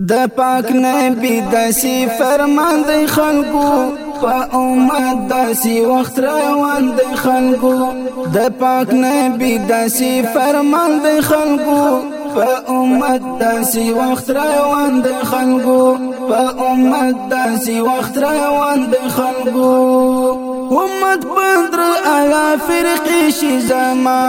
د پاک نبی دسی فرمان دی خلقو په امت دسی وخت روان دی خلقو د پاک نبی دسی فرمان دی خلقو په امت دسی وخت روان دی خلقو په امت دسی وخت روان دی خلقو امت بدر آیا فرقی شي زما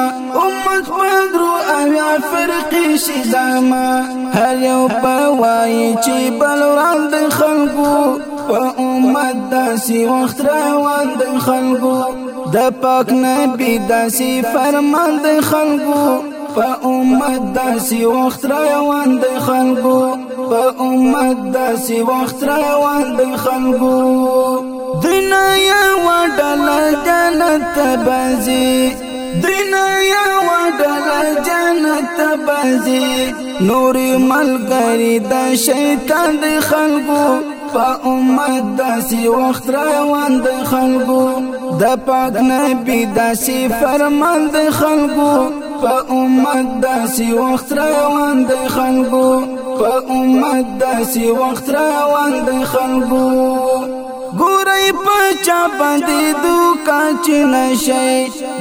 امت بدر آیا فرقی شي زما هر یو پوای چې بل وړاند خلکو په امت داسي وخت روان د خلکو د پاک نبی داسي فرمان د خلکو په امت داسي وخت روان د خلکو په امت داسي وخت روان د خلکو. دنیا وډل جنت بازي دنیا وډل جنت بازي نور ملګری د شیطان د خلقو په امت داسي وخت روان د خلقو د پاک نبی داسي فرمان د خلقو په امت داسي وخت روان د خلقو په امت داسي وخت روان د خلقو ګورای پچا باندې دوکا چې نشي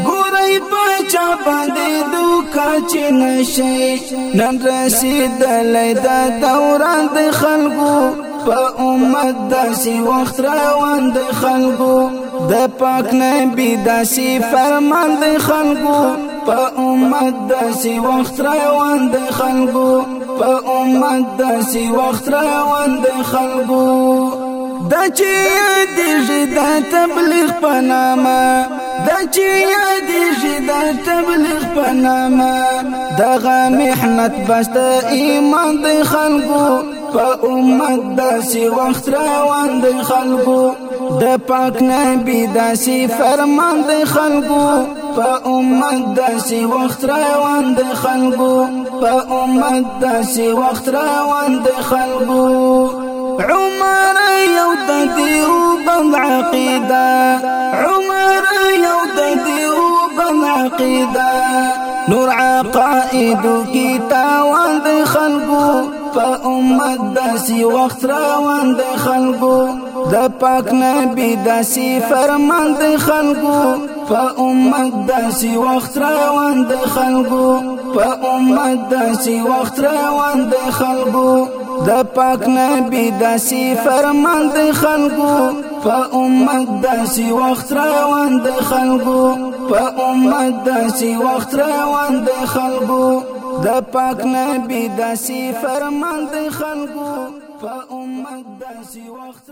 ګورای پچا باندې دوکا چې نشي نن رسیدلې دا دوران د خلکو. په امت داسي وخت روان د خلکو. د پاک نبی داسي فرمان د خلکو. په امت داسي وخت روان د خلکو په امت داسي وخت روان د خلکو. دا چې یادېږي دا تبلیغ په نامه دا چې یادېږي دا تبلیغ په نامه. دغه محنت بس ایمان د خلکو په امت داسې وخت روان د خلکو. د پاک نبی داسې فرمان د خلکو. په امت داسې وخت روان د خلکو په امت داسې وخت روان د خلکو عمر یو د دیو بند عقیده عمر یو د دیو عقیده نور عقائد کی تاوان د خلقو. په امت داسي وخت روان د خلقو. د پاک نبی داسي فرمان د خلقو. په امت داسي وخت روان د خلقو. په امت داسي وخت روان د خلقو. د پاک نبی داسي فرمان د خلقو. په امت داسي وخت روان د خلقو. په امت داسي وخت روان د فرمان د خلقو. په امت داسي وخت